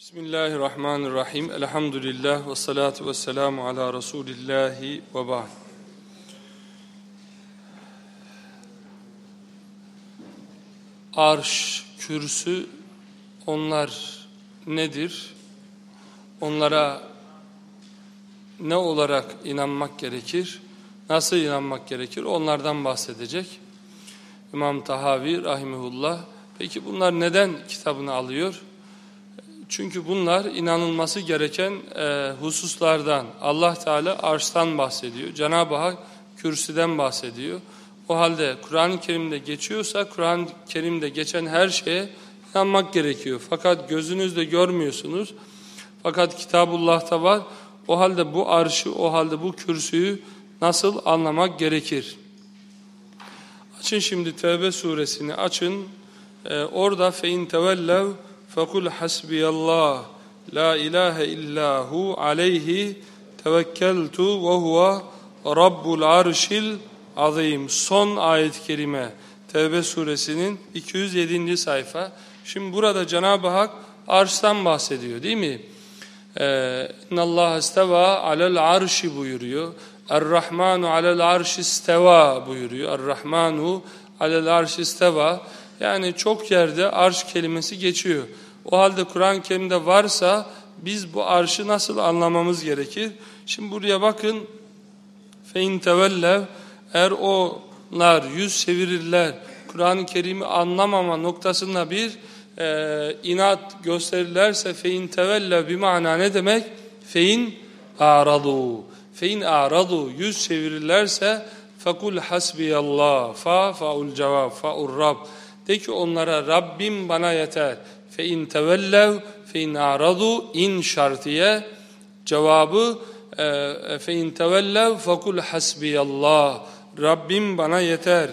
Bismillahirrahmanirrahim. Elhamdülillah ve salatu ve selamu ala Resulillahi ve ba'd. Arş, kürsü onlar nedir? Onlara ne olarak inanmak gerekir? Nasıl inanmak gerekir? Onlardan bahsedecek. İmam Tahavi rahimehullah. Peki bunlar neden kitabını alıyor? Çünkü bunlar inanılması gereken e, hususlardan. Allah Teala arştan bahsediyor. Cenab-ı Hak kürsüden bahsediyor. O halde Kur'an-ı Kerim'de geçiyorsa Kur'an-ı Kerim'de geçen her şeye inanmak gerekiyor. Fakat gözünüzle görmüyorsunuz. Fakat Kitabullah'ta var. O halde bu arşı, o halde bu kürsüyü nasıl anlamak gerekir? Açın şimdi Tevbe suresini açın. Ee, orada fein tevellev فَقُلْ حَسْبِيَ اللّٰهِ لَا اِلَٰهَ اِلَّا هُ عَلَيْهِ تَوَكَّلْتُ وَهُوَ رَبُّ الْعَرْشِ azim. Son ayet-i kerime Tevbe suresinin 207. sayfa. Şimdi burada Cenab-ı Hak arştan bahsediyor değil mi? İnna Allah isteva alel arşi buyuruyor. Er-Rahmanu alel arşi isteva buyuruyor. Er-Rahmanu alel arşi isteva. Yani çok yerde arş kelimesi geçiyor. O halde Kur'an-ı Kerim'de varsa biz bu arşı nasıl anlamamız gerekir? Şimdi buraya bakın. Fein tevellev eğer onlar yüz çevirirler Kur'an-ı Kerim'i anlamama noktasında bir e, inat gösterirlerse fein tevellev bir mana ne demek? Fein a'radu. Fein a'radu yüz çevirirlerse fekul hasbiyallah fa faul cevab faul rab de ki onlara Rabbim bana yeter. Fe in tevellev fe in aradu in şartiye cevabı e, fe in tevellev fekul hasbiyallah. Rabbim bana yeter.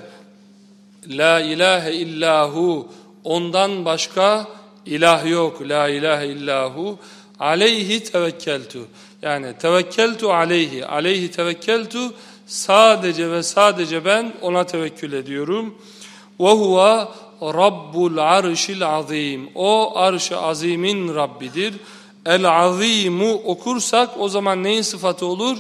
La ilahe illahu ondan başka ilah yok. La ilahe illahu aleyhi tevekkeltu. Yani tevekkeltu aleyhi. Aleyhi tevekkeltu sadece ve sadece ben ona tevekkül ediyorum. Ve huve Rabbul arşil azim. O arş-ı azimin Rabbidir. El azimu okursak o zaman neyin sıfatı olur?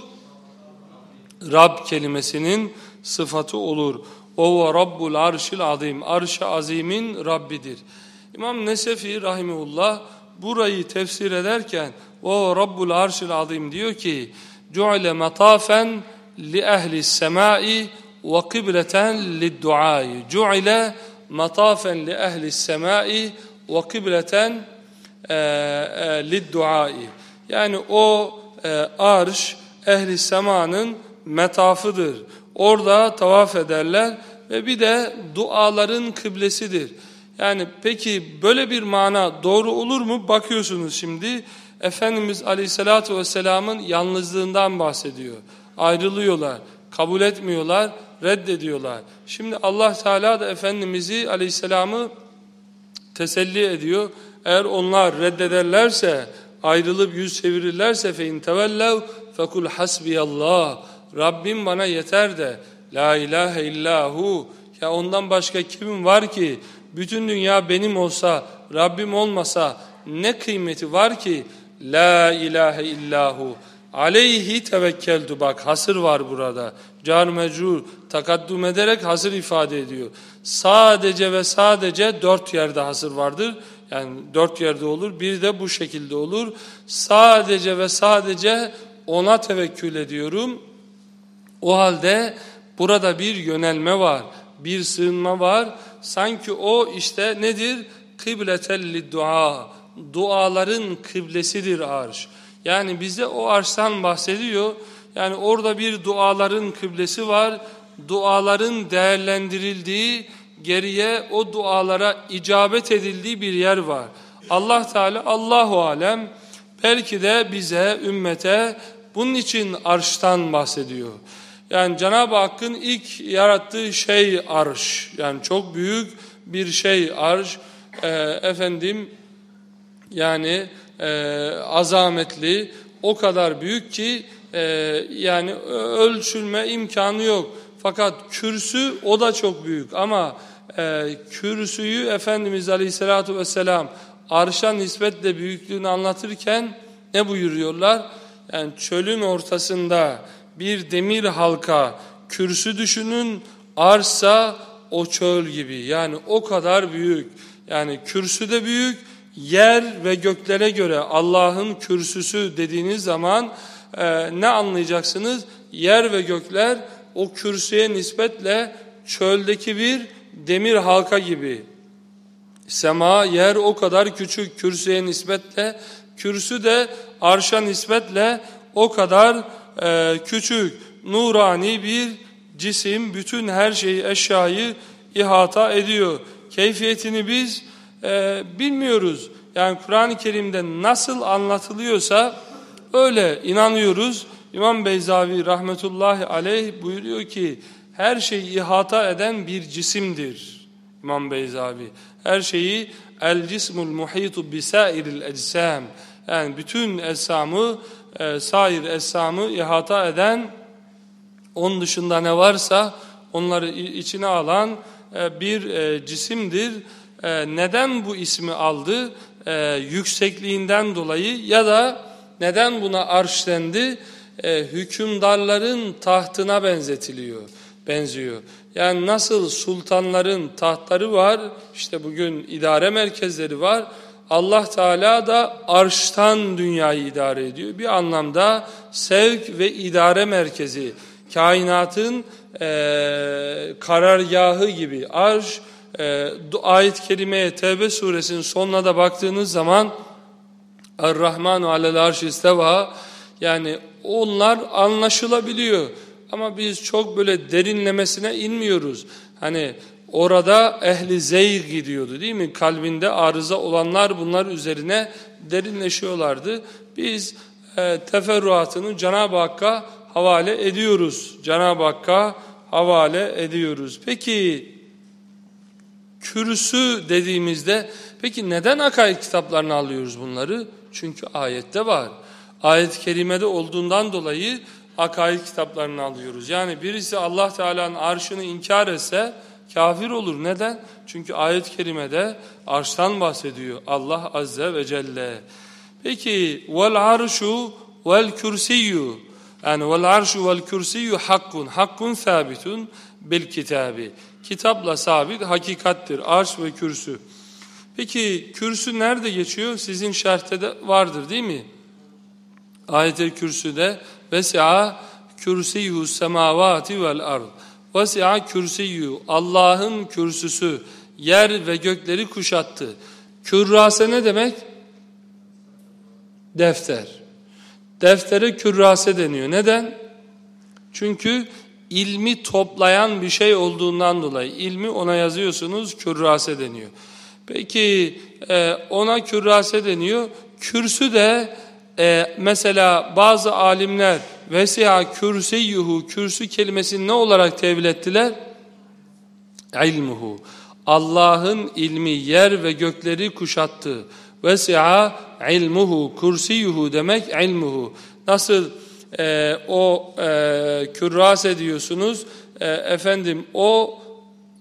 Rab kelimesinin sıfatı olur. O Rabbul arşil azim. Arş-ı azimin Rabbidir. İmam Nesefi rahimullah burayı tefsir ederken o Rabbul arşil azim diyor ki Cu'ile matafen li ehli semai ve kıbleten lid duai. Cu'ile matafen li ehli semai ve kıbleten e, e, lidduai. Yani o e, arş ehli semanın metafıdır. Orada tavaf ederler ve bir de duaların kıblesidir. Yani peki böyle bir mana doğru olur mu? Bakıyorsunuz şimdi Efendimiz Aleyhisselatü Vesselam'ın yalnızlığından bahsediyor. Ayrılıyorlar, kabul etmiyorlar reddediyorlar. Şimdi Allah Teala da Efendimiz'i aleyhisselamı teselli ediyor. Eğer onlar reddederlerse, ayrılıp yüz çevirirlerse fein tevellev fekul hasbiyallah. Rabbim bana yeter de la ilahe illahu. Ya ondan başka kim var ki bütün dünya benim olsa, Rabbim olmasa ne kıymeti var ki la ilahe illahu. Aleyhi tevekkeltu bak hasır var burada. Car mecrur takaddum ederek hasır ifade ediyor. Sadece ve sadece dört yerde hasır vardır. Yani dört yerde olur. Bir de bu şekilde olur. Sadece ve sadece ona tevekkül ediyorum. O halde burada bir yönelme var. Bir sığınma var. Sanki o işte nedir? Kıbletelli dua. Duaların kıblesidir arş. Yani bize o arştan bahsediyor. Yani orada bir duaların kıblesi var. Duaların değerlendirildiği, geriye o dualara icabet edildiği bir yer var. Allah Teala Allahu alem belki de bize, ümmete bunun için arştan bahsediyor. Yani Cenab-ı Hakk'ın ilk yarattığı şey arş. Yani çok büyük bir şey arş. Ee, efendim yani e, azametli, o kadar büyük ki e, yani ölçülme imkanı yok. Fakat kürsü o da çok büyük ama e, kürsüyü Efendimiz Aleyhisselatü Vesselam arşa nispetle büyüklüğünü anlatırken ne buyuruyorlar? Yani çölün ortasında bir demir halka kürsü düşünün arsa o çöl gibi yani o kadar büyük yani kürsü de büyük yer ve göklere göre Allah'ın kürsüsü dediğiniz zaman e, ne anlayacaksınız? Yer ve gökler o kürsüye nispetle çöldeki bir demir halka gibi. Sema, yer o kadar küçük kürsüye nispetle, kürsü de arşa nispetle o kadar e, küçük, nurani bir cisim, bütün her şeyi, eşyayı ihata ediyor. Keyfiyetini biz e, bilmiyoruz. Yani Kur'an-ı Kerim'de nasıl anlatılıyorsa öyle inanıyoruz. İmam Beyzavi rahmetullahi aleyh buyuruyor ki her şeyi ihata eden bir cisimdir. İmam Beyzavi. Her şeyi el cismul muhitu bisairil eczam. Yani bütün esamı, e, sair esamı ihata eden, onun dışında ne varsa onları içine alan e, bir e, cisimdir. E, neden bu ismi aldı? E, yüksekliğinden dolayı ya da neden buna arş dendi? E, hükümdarların tahtına benzetiliyor, benziyor. Yani nasıl sultanların tahtları var, işte bugün idare merkezleri var. Allah Teala da arştan dünyayı idare ediyor. Bir anlamda sevk ve idare merkezi, kainatın e, karargahı gibi arş, e, ayet-i kerimeye Tevbe suresinin sonuna da baktığınız zaman Er-Rahmanu alel arş isteva yani onlar anlaşılabiliyor. Ama biz çok böyle derinlemesine inmiyoruz. Hani orada ehli zeyg gidiyordu değil mi? Kalbinde arıza olanlar bunlar üzerine derinleşiyorlardı. Biz e, teferruatını Cenab-ı Hakk'a havale ediyoruz. Cenab-ı Hakk'a havale ediyoruz. Peki kürsü dediğimizde peki neden akaid kitaplarını alıyoruz bunları? Çünkü ayette var. Ayet-i kerimede olduğundan dolayı akaid kitaplarını alıyoruz. Yani birisi Allah Teala'nın arşını inkar etse kafir olur. Neden? Çünkü ayet-i kerimede arştan bahsediyor Allah Azze ve Celle. Peki vel arşu vel kürsiyyu yani vel arşu vel kürsiyyu hakkun hakkun sabitun bil kitabi. Kitapla sabit hakikattir arş ve kürsü. Peki kürsü nerede geçiyor? Sizin şerhte de vardır değil mi? Ayet-i kürsüde Vesi'a kürsiyyu semavati vel ard. Vesi'a kürsiyyu Allah'ın kürsüsü yer ve gökleri kuşattı. Kürrase ne demek? Defter. Deftere kürrase deniyor. Neden? Çünkü ilmi toplayan bir şey olduğundan dolayı ilmi ona yazıyorsunuz kürrase deniyor. Peki e, ona kürrase deniyor. Kürsü de e, mesela bazı alimler vesiha kürsiyyuhu kürsü kelimesini ne olarak tevil ettiler? İlmuhu. Allah'ın ilmi yer ve gökleri kuşattı. Vesiha ilmuhu kursiyuhu demek ilmuhu. Nasıl e, o e, kürras ediyorsunuz e, efendim o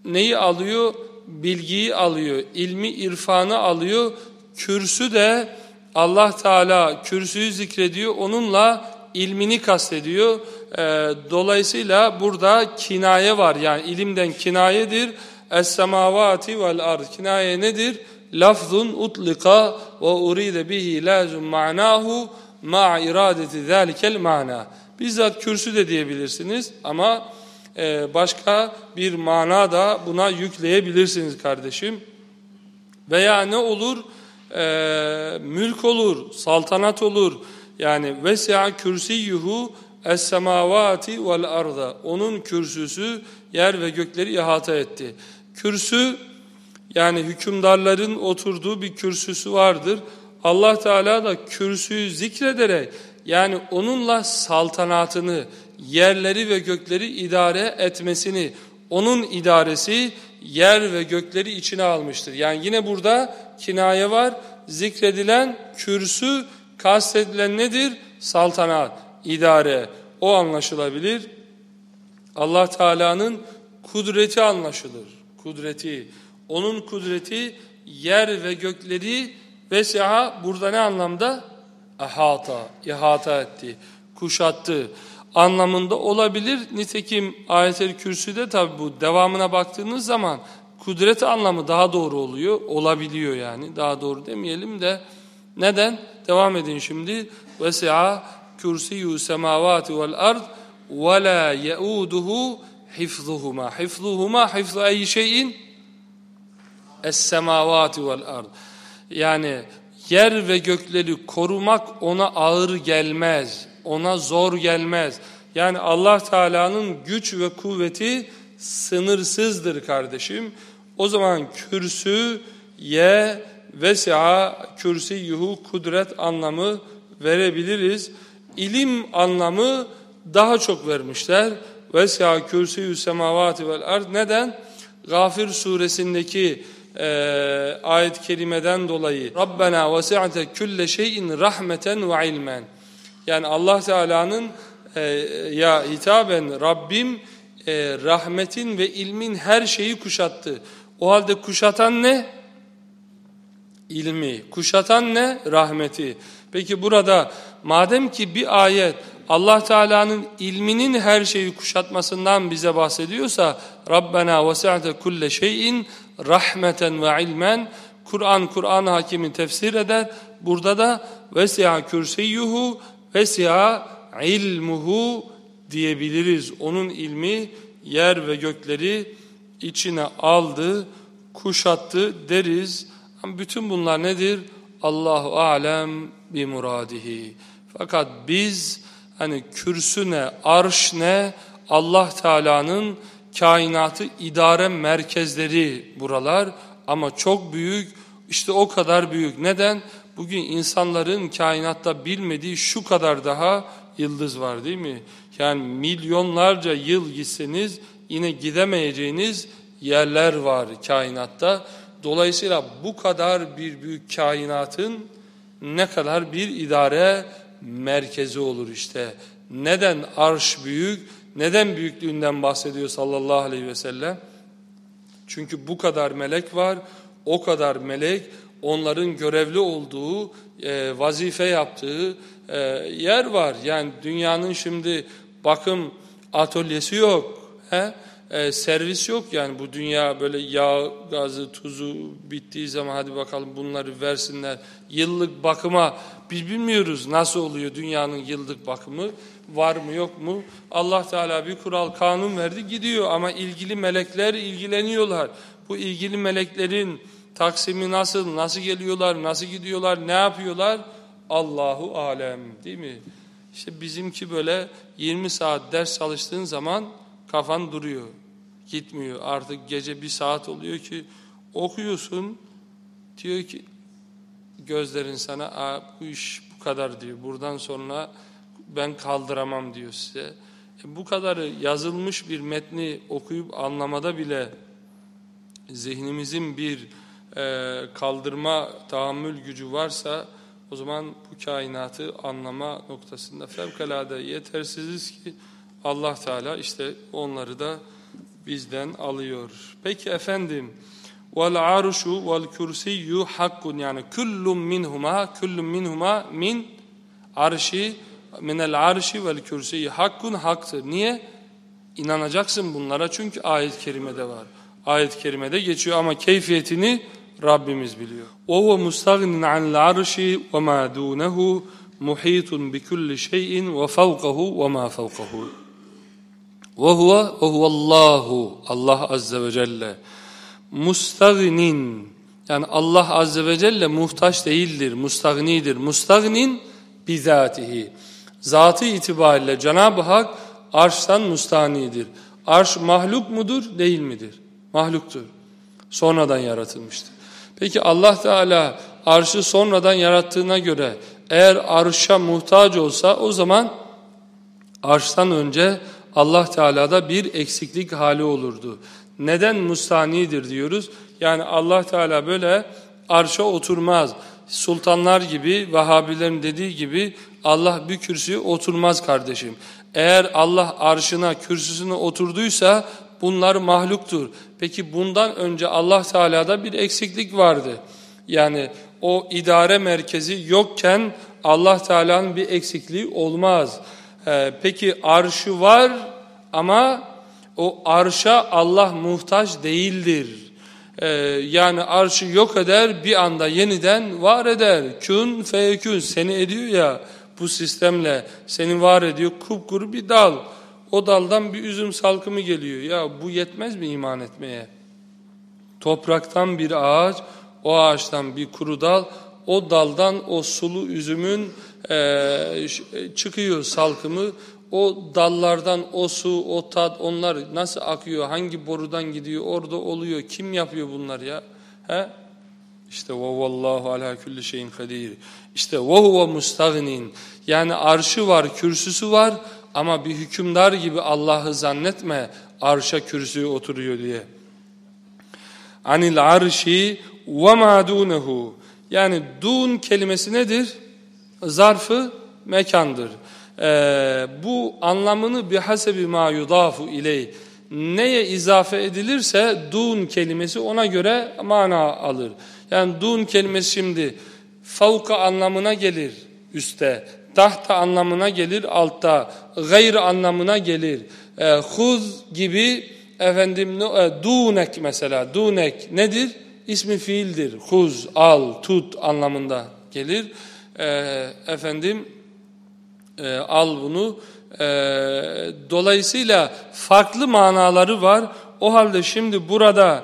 neyi alıyor? Bilgiyi alıyor, ilmi irfanı alıyor. Kürsü de Allah Teala kürsüyü zikrediyor, onunla ilmini kastediyor. E, dolayısıyla burada kinaye var. Yani ilimden kinayedir. Es-semavati vel ard. Kinaye nedir? Lafzun utlika ve uride bihi lazum ma'nahu ma iradeti zalikel mana. Bizzat kürsü de diyebilirsiniz ama başka bir mana da buna yükleyebilirsiniz kardeşim. Veya ne olur? e, mülk olur, saltanat olur. Yani vesi'a kürsiyyuhu es-semavati vel arda. Onun kürsüsü yer ve gökleri ihata etti. Kürsü yani hükümdarların oturduğu bir kürsüsü vardır. Allah Teala da kürsüyü zikrederek yani onunla saltanatını, yerleri ve gökleri idare etmesini, onun idaresi yer ve gökleri içine almıştır. Yani yine burada kinaye var. Zikredilen kürsü, kastedilen nedir? Saltanat, idare. O anlaşılabilir. Allah Teala'nın kudreti anlaşılır. Kudreti. Onun kudreti yer ve gökleri Vesiha burada ne anlamda? Ahata, ihata etti, kuşattı anlamında olabilir. Nitekim ayet-el kürsüde tabi bu devamına baktığınız zaman kudret anlamı daha doğru oluyor. Olabiliyor yani. Daha doğru demeyelim de. Neden? Devam edin şimdi. Vesi'a kürsiyü semavati vel ard ve la yeuduhu hifzuhuma. Hifzuhuma hifzu ey şeyin es semavati vel ard. Yani yer ve gökleri korumak ona ağır gelmez. Ona zor gelmez. Yani Allah Teala'nın güç ve kuvveti sınırsızdır kardeşim. O zaman kürsü ye vesi'a kürsiyuhu kudret anlamı verebiliriz. İlim anlamı daha çok vermişler. Vesi'a kürsiyü semavati vel ard. Neden? Gafir suresindeki e, ayet-i kerimeden dolayı Rabbena vesi'ate külle şeyin rahmeten ve ilmen. Yani Allah Teala'nın e, ya hitaben Rabbim e, rahmetin ve ilmin her şeyi kuşattı. O halde kuşatan ne? İlmi. Kuşatan ne? Rahmeti. Peki burada madem ki bir ayet Allah Teala'nın ilminin her şeyi kuşatmasından bize bahsediyorsa Rabbena vesi'te kulle şeyin rahmeten ve ilmen Kur'an Kur'an hakimi tefsir eder. Burada da vesi'a kürsiyyuhu vesi'a ilmuhu diyebiliriz. Onun ilmi yer ve gökleri içine aldı, kuşattı deriz. Ama bütün bunlar nedir? Allahu alem bi muradihi. Fakat biz hani kürsü ne, arş ne, Allah Teala'nın kainatı idare merkezleri buralar ama çok büyük, işte o kadar büyük. Neden? Bugün insanların kainatta bilmediği şu kadar daha yıldız var değil mi? Yani milyonlarca yıl gitseniz yine gidemeyeceğiniz yerler var kainatta. Dolayısıyla bu kadar bir büyük kainatın ne kadar bir idare merkezi olur işte. Neden arş büyük? Neden büyüklüğünden bahsediyor sallallahu aleyhi ve sellem? Çünkü bu kadar melek var, o kadar melek onların görevli olduğu, e, vazife yaptığı e, yer var. Yani dünyanın şimdi bakım atölyesi yok. He? E, servis yok yani bu dünya böyle yağ, gazı, tuzu bittiği zaman hadi bakalım bunları versinler. Yıllık bakıma biz bilmiyoruz nasıl oluyor dünyanın yıllık bakımı var mı yok mu? Allah Teala bir kural kanun verdi gidiyor ama ilgili melekler ilgileniyorlar. Bu ilgili meleklerin taksimi nasıl, nasıl geliyorlar, nasıl gidiyorlar, ne yapıyorlar? Allahu alem değil mi? İşte bizimki böyle 20 saat ders çalıştığın zaman kafan duruyor. Gitmiyor. Artık gece bir saat oluyor ki okuyorsun. Diyor ki gözlerin sana Aa, bu iş bu kadar diyor. Buradan sonra ben kaldıramam diyor size. E bu kadarı yazılmış bir metni okuyup anlamada bile zihnimizin bir e, kaldırma tahammül gücü varsa o zaman bu kainatı anlama noktasında fevkalade yetersiziz ki Allah Teala işte onları da bizden alıyor. Peki efendim vel arşu vel kürsiyyu hakkun yani kullun minhuma kullun minhuma min arşi minel arşi vel kürsiyyi hakkun haktır. Niye? İnanacaksın bunlara çünkü ayet-i kerimede var Ayet-i kerimede geçiyor ama keyfiyetini Rabbimiz biliyor. وَهُوَ مُسْتَغْنٍ عَنْ الْعَرْشِ وَمَا دُونَهُ مُحِيطٌ بِكُلِّ شَيْءٍ وَفَوْقَهُ وَمَا فَوْقَهُ وَهُوَ وَهُوَ اللّٰهُ Allah Azze ve Celle mustagnin yani Allah Azze ve Celle muhtaç değildir, mustagnidir. Mustagnin bizatihi. Zatı itibariyle Cenab-ı Hak arştan mustanidir. Arş mahluk mudur, değil midir? Mahluktur. Sonradan yaratılmıştır. Peki Allah Teala arşı sonradan yarattığına göre eğer arşa muhtaç olsa o zaman arştan önce Allah Teala'da bir eksiklik hali olurdu. Neden mustanidir diyoruz? Yani Allah Teala böyle arşa oturmaz. Sultanlar gibi, Vahabilerin dediği gibi Allah bir kürsüye oturmaz kardeşim. Eğer Allah arşına, kürsüsüne oturduysa bunlar mahluktur. Peki bundan önce Allah Teala'da bir eksiklik vardı. Yani o idare merkezi yokken Allah Teala'nın bir eksikliği olmaz. Ee, peki arşı var ama o arşa Allah muhtaç değildir. Ee, yani arşı yok eder bir anda yeniden var eder. Kün feyekün seni ediyor ya bu sistemle seni var ediyor kupkuru bir dal. O daldan bir üzüm salkımı geliyor. Ya bu yetmez mi iman etmeye? Topraktan bir ağaç, o ağaçtan bir kuru dal, o daldan o sulu üzümün e, çıkıyor salkımı. O dallardan o su, o tat, onlar nasıl akıyor, hangi borudan gidiyor, orada oluyor. Kim yapıyor bunlar ya? He? İşte ve vallahu ala kulli şeyin kadir. İşte ve huve mustagnin. Yani arşı var, kürsüsü var ama bir hükümdar gibi Allah'ı zannetme arşa kürsüye oturuyor diye. Anil arşi ve ma dunehu. Yani dun kelimesi nedir? Zarfı mekandır. Ee, bu anlamını bir hasebi ma yudafu iley. Neye izafe edilirse dun kelimesi ona göre mana alır. Yani dun kelimesi şimdi favka anlamına gelir üstte Tahta anlamına gelir altta. Gayr anlamına gelir. E, huz gibi efendim e, dunek mesela. Dunek nedir? İsmi fiildir. Huz, al, tut anlamında gelir. E, efendim e, al bunu. E, dolayısıyla farklı manaları var. O halde şimdi burada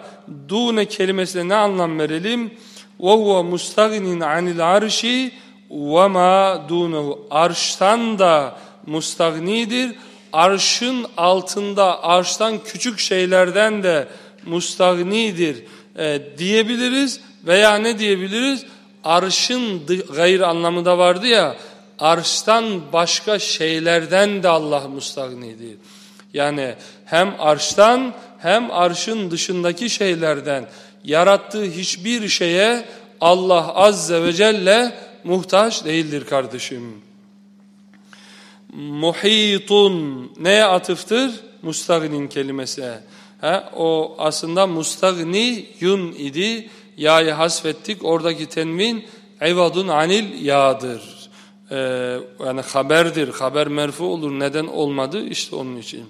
dune kelimesine ne anlam verelim? وَهُوَ مُسْتَغْنٍ عَنِ الْعَرْشِ وَمَا دُونَهُ Arştan da mustagnidir. Arşın altında, arştan küçük şeylerden de mustagnidir e, diyebiliriz. Veya ne diyebiliriz? Arşın gayr anlamı vardı ya, arştan başka şeylerden de Allah mustagnidir. Yani hem arştan hem arşın dışındaki şeylerden yarattığı hiçbir şeye Allah Azze ve Celle muhtaç değildir kardeşim. Muhitun neye atıftır? Mustagnin kelimesi. He, o aslında mustagni yun idi. Ya'yı hasfettik. Oradaki tenvin evadun anil ya'dır. Ee, yani haberdir. Haber merfu olur. Neden olmadı? İşte onun için.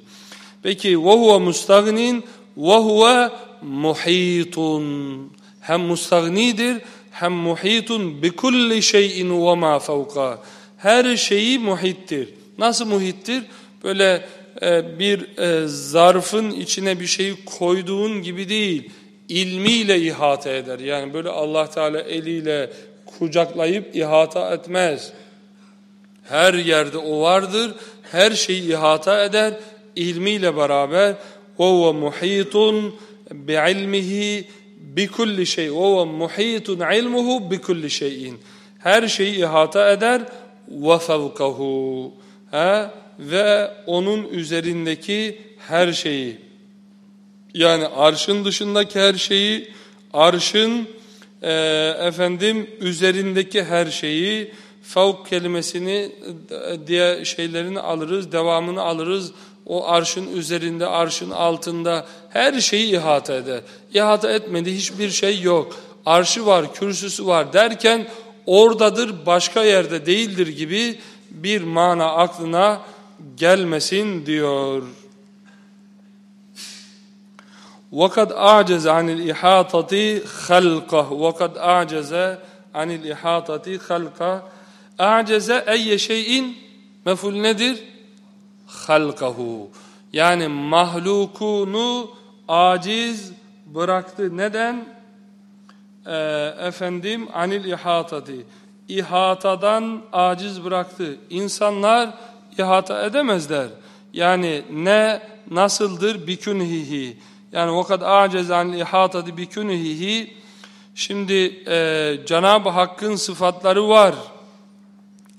Peki ve huve mustagnin ve huve muhitun. Hem mustagnidir hem muhitun bi kulli şeyin ve ma fevka. Her şeyi muhittir. Nasıl muhittir? Böyle e, bir e, zarfın içine bir şeyi koyduğun gibi değil. ilmiyle ihata eder. Yani böyle Allah Teala eliyle kucaklayıp ihata etmez. Her yerde o vardır. Her şeyi ihata eder. ilmiyle beraber وَهُوَ مُحِيطٌ بِعِلْمِهِ bikulli şey ve muhitun ilmuhu bikulli şeyin. Her şeyi ihata eder ve fevkahu. Ha? Ve onun üzerindeki her şeyi. Yani arşın dışındaki her şeyi, arşın e, efendim üzerindeki her şeyi fevk kelimesini e, diye şeylerini alırız, devamını alırız o arşın üzerinde, arşın altında her şeyi ihata eder. İhata etmedi hiçbir şey yok. Arşı var, kürsüsü var derken oradadır, başka yerde değildir gibi bir mana aklına gelmesin diyor. وَقَدْ أَعْجَزَ عَنِ الْإِحَاطَةِ خَلْقَهُ وَقَدْ أَعْجَزَ عَنِ الْإِحَاطَةِ خَلْقَهُ أَعْجَزَ اَيَّ şeyin meful nedir? Halkahu yani mahlukunu aciz bıraktı. Neden? Ee, efendim anil ihatati ihatadan aciz bıraktı. İnsanlar ihata edemezler. Yani ne nasıldır bikünhihi yani vakad acez anil ihatati bikünhihi şimdi e, Cenab-ı Hakk'ın sıfatları var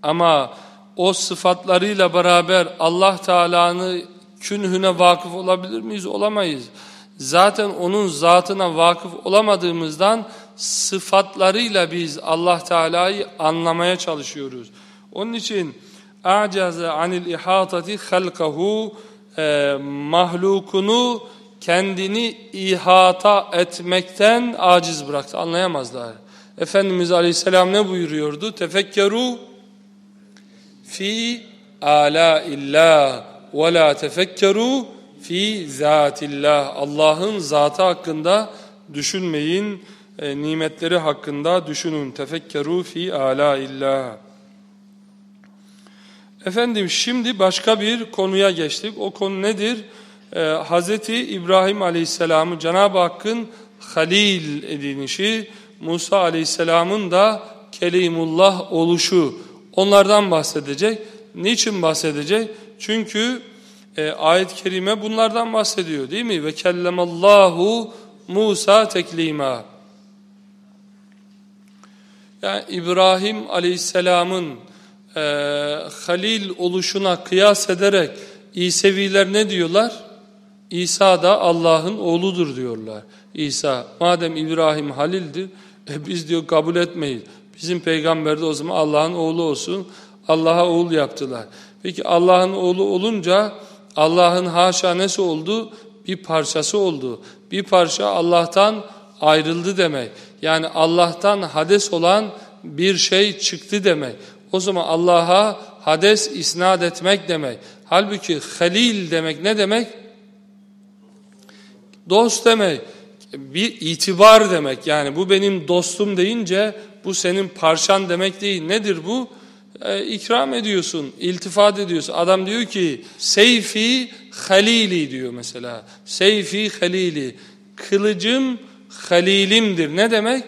ama o sıfatlarıyla beraber Allah Teala'nın künhüne vakıf olabilir miyiz? Olamayız. Zaten onun zatına vakıf olamadığımızdan sıfatlarıyla biz Allah Teala'yı anlamaya çalışıyoruz. Onun için acaze anil ihatati halkahu e, mahlukunu kendini ihata etmekten aciz bıraktı. Anlayamazlar. Efendimiz Aleyhisselam ne buyuruyordu? Tefekkeru fi ala illah ve la tefekkeru fi zatillah. Allah'ın zatı hakkında düşünmeyin, e, nimetleri hakkında düşünün. Tefekkeru fi ala illah. Efendim şimdi başka bir konuya geçtik. O konu nedir? Ee, Hz. İbrahim Aleyhisselam'ı Cenab-ı Hakk'ın halil edinişi, Musa Aleyhisselam'ın da Kelimullah oluşu. Onlardan bahsedecek. Niçin bahsedecek? Çünkü e, ayet-i kerime bunlardan bahsediyor değil mi? Ve kellemallahu Musa teklima. Yani İbrahim Aleyhisselam'ın e, halil oluşuna kıyas ederek İseviler ne diyorlar? İsa da Allah'ın oğludur diyorlar. İsa madem İbrahim halildir e biz diyor kabul etmeyiz. Bizim peygamber de o zaman Allah'ın oğlu olsun. Allah'a oğul yaptılar. Peki Allah'ın oğlu olunca Allah'ın haşa nesi oldu? Bir parçası oldu. Bir parça Allah'tan ayrıldı demek. Yani Allah'tan hades olan bir şey çıktı demek. O zaman Allah'a hades isnat etmek demek. Halbuki halil demek ne demek? Dost demek. Bir itibar demek. Yani bu benim dostum deyince bu senin parçan demek değil. Nedir bu? Ee, ikram ediyorsun, iltifat ediyorsun. Adam diyor ki seyfi halili diyor mesela. Seyfi halili. Kılıcım halilimdir. Ne demek?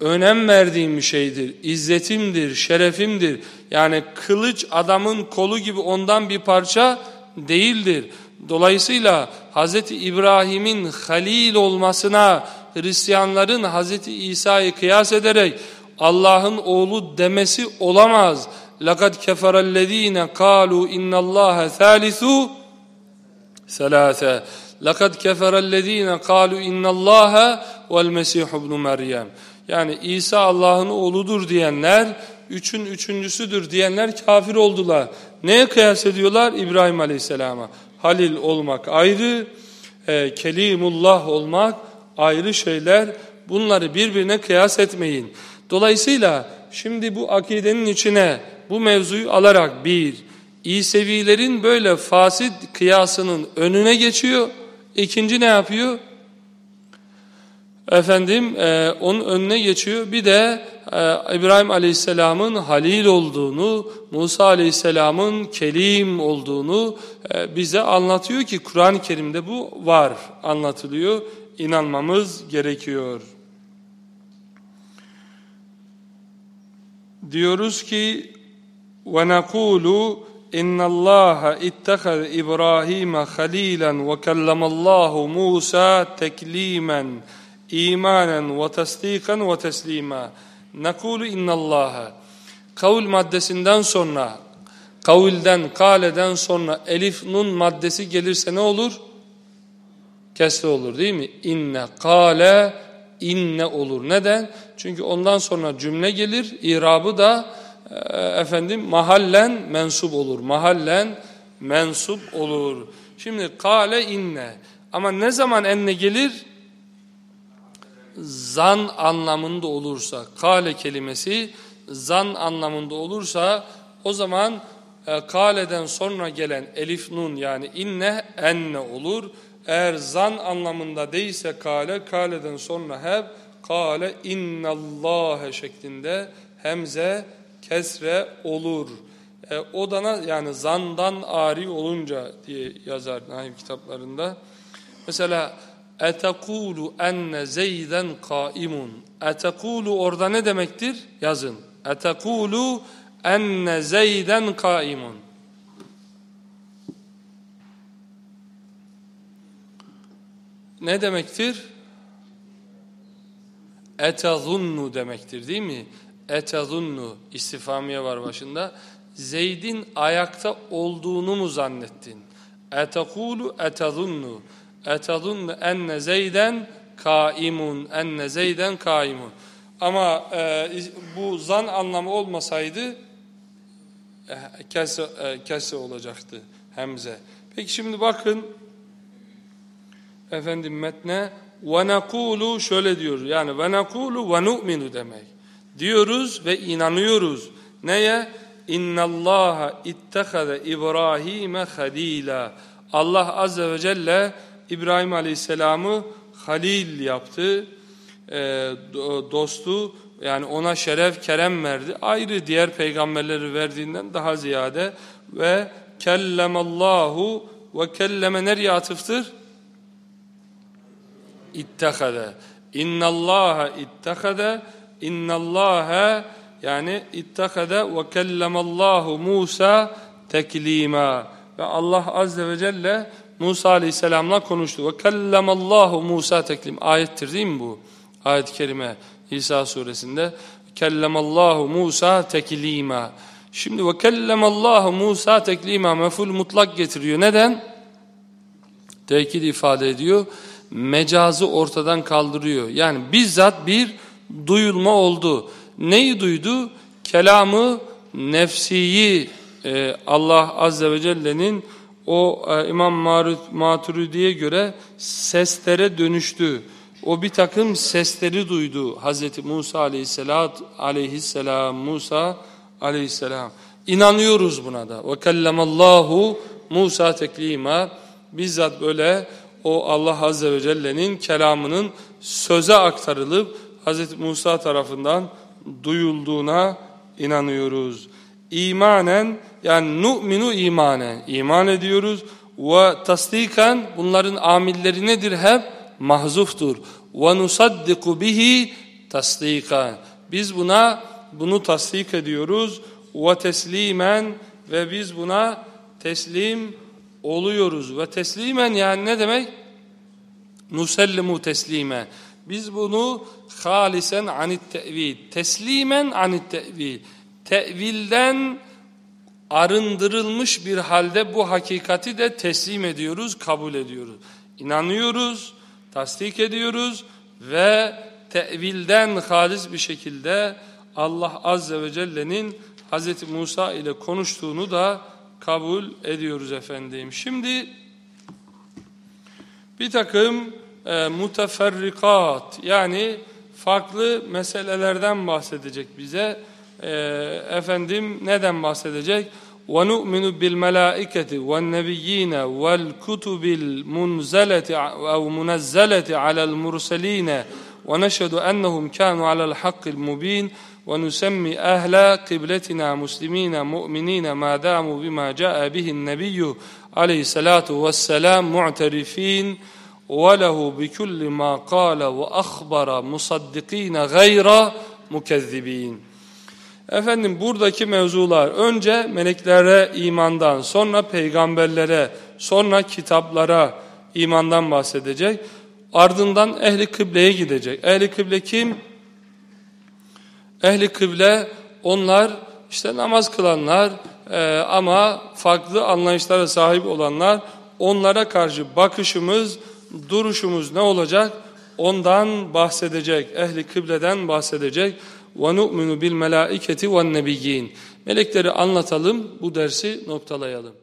önem verdiğim bir şeydir, izzetimdir, şerefimdir. Yani kılıç adamın kolu gibi ondan bir parça değildir. Dolayısıyla Hz. İbrahim'in halil olmasına Hristiyanların Hz. İsa'yı kıyas ederek Allah'ın oğlu demesi olamaz. لَقَدْ كَفَرَ الَّذ۪ينَ قَالُوا اِنَّ اللّٰهَ ثَالِثُ ثَلَاثَ لَقَدْ كَفَرَ الَّذ۪ينَ قَالُوا اِنَّ اللّٰهَ وَالْمَسِيحُ ابْنُ مَرْيَمْ yani İsa Allah'ın oğludur diyenler, üçün üçüncüsüdür diyenler kafir oldular. Neye kıyas ediyorlar? İbrahim Aleyhisselam'a. Halil olmak ayrı, e, Kelimullah olmak ayrı şeyler. Bunları birbirine kıyas etmeyin. Dolayısıyla şimdi bu akidenin içine bu mevzuyu alarak bir, İsevilerin böyle fasit kıyasının önüne geçiyor. İkinci ne yapıyor? efendim e, onun önüne geçiyor. Bir de e, İbrahim Aleyhisselam'ın halil olduğunu, Musa Aleyhisselam'ın kelim olduğunu e, bize anlatıyor ki Kur'an-ı Kerim'de bu var anlatılıyor. İnanmamız gerekiyor. Diyoruz ki وَنَقُولُ اِنَّ اللّٰهَ اِتَّخَذْ اِبْرَاهِيمَ خَلِيلًا وَكَلَّمَ اللّٰهُ مُوسَى تَكْلِيمًا imanen ve tasdikan ve teslima. Nekulu innallaha. Kavul maddesinden sonra, kavulden, kaleden sonra elif nun maddesi gelirse ne olur? Kesre olur değil mi? İnne, kale, inne olur. Neden? Çünkü ondan sonra cümle gelir, irabı da e, efendim mahallen mensup olur. Mahallen mensup olur. Şimdi kale inne. Ama ne zaman enne gelir? zan anlamında olursa, kale kelimesi zan anlamında olursa o zaman e, kaleden sonra gelen elif nun yani inne enne olur. Eğer zan anlamında değilse kale, kaleden sonra hep kale innallâhe şeklinde hemze kesre olur. E, o da yani zandan ari olunca diye yazar naim kitaplarında. Mesela etekulu enne zeyden kaimun. Etekulu orada ne demektir? Yazın. Etekulu enne zeyden kaimun. Ne demektir? Etezunnu demektir değil mi? Etezunnu istifamiye var başında. Zeyd'in ayakta olduğunu mu zannettin? Etekulu etezunnu. etadun enne zeyden kaimun enne zeyden kaimun ama e, bu zan anlamı olmasaydı e, kese, e, kese olacaktı hemze peki şimdi bakın efendim metne ve nekulu şöyle diyor yani ve nekulu ve nu'minu demek diyoruz ve inanıyoruz. Neye? İnnallaha ittehade İbrahim'e halila. Allah azze ve celle İbrahim Aleyhisselam'ı halil yaptı. E, dostu yani ona şeref kerem verdi. Ayrı diğer peygamberleri verdiğinden daha ziyade ve kellemallahu ve kelleme nereye atıftır? İttehade. İnnallaha ittehade. İnnallaha yani ittehade ve kellemallahu Musa teklima. Ve Allah azze ve celle Musa aleyhisselamla konuştu. Ve kellemallahu Musa teklim. Ayettir değil mi bu? Ayet-i kerime İsa suresinde. Kellemallahu Musa teklima. Şimdi ve kellemallahu Musa teklima meful mutlak getiriyor. Neden? Tekit ifade ediyor. Mecazı ortadan kaldırıyor. Yani bizzat bir duyulma oldu. Neyi duydu? Kelamı nefsiyi e, Allah Azze ve Celle'nin o e, İmam Maturidi'ye göre seslere dönüştü. O bir takım sesleri duydu Hazreti Musa aleyhisselam, aleyhisselam Musa aleyhisselam. İnanıyoruz buna da. Ve kellemallahu Musa teklima. Bizzat böyle o Allah azze ve celle'nin kelamının söze aktarılıp Hazreti Musa tarafından duyulduğuna inanıyoruz. İmanen yani nu'minu imanen iman ediyoruz ve tasdikan bunların amilleri nedir hep mahzuftur. Ve nusaddiku bihi tasdikan. Biz buna bunu tasdik ediyoruz. Ve teslimen ve biz buna teslim oluyoruz. Ve teslimen yani ne demek? Nusellimu teslimen. Biz bunu halisen anit tevil. Teslimen anit tevil. Tevilden arındırılmış bir halde bu hakikati de teslim ediyoruz, kabul ediyoruz. İnanıyoruz, tasdik ediyoruz ve tevilden halis bir şekilde Allah Azze ve Celle'nin Hz. Musa ile konuştuğunu da kabul ediyoruz efendim. Şimdi bir takım e, muteferrikat yani farklı meselelerden bahsedecek bize. E, efendim neden bahsedecek? وَنُؤْمِنُ بِالْمَلَائِكَةِ وَالنَّبِيِّينَ وَالْكُتُبِ الْمُنْزَلَةِ أو منزلة على المرسلين ونشهد أنهم كانوا على الحق المبين ونسمي أهل قبلتنا مسلمين مؤمنين ما داموا بما جاء به النبي عليه الصلاة والسلام معترفين وله بكل ما قال وأخبر مصدقين غير مكذبين Efendim buradaki mevzular önce meleklere imandan, sonra peygamberlere, sonra kitaplara imandan bahsedecek. Ardından ehli kıbleye gidecek. Ehli kıble kim? Ehli kıble onlar işte namaz kılanlar e, ama farklı anlayışlara sahip olanlar onlara karşı bakışımız, duruşumuz ne olacak? Ondan bahsedecek, ehli kıbleden bahsedecek. وَنُؤْمِنُ بِالْمَلَائِكَةِ وَالنَّبِيِّينَ Melekleri anlatalım, bu dersi noktalayalım.